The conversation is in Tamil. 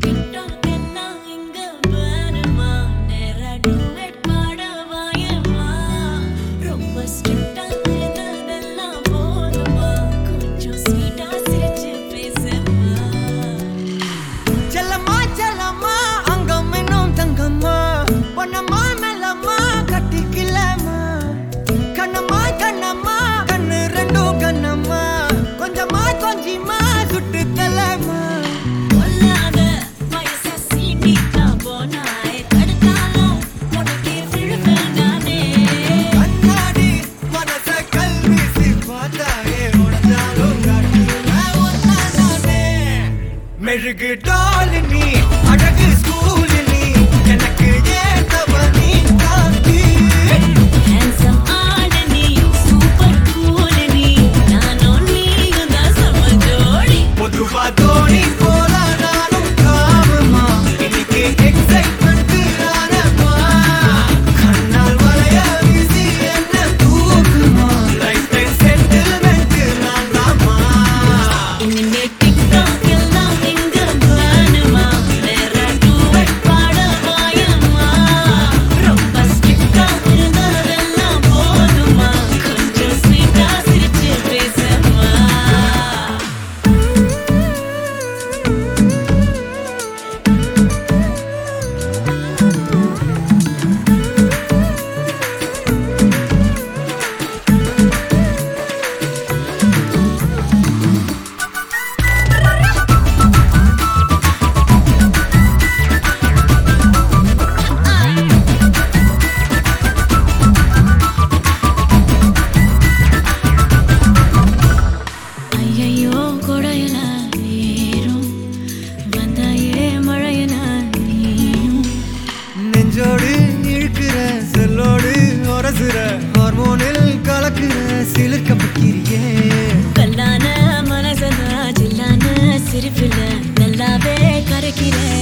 Don't அழகு டால் நீ அழகு ஸ்கூல் நீ எனக்கு ஏத்தவன். Gotta.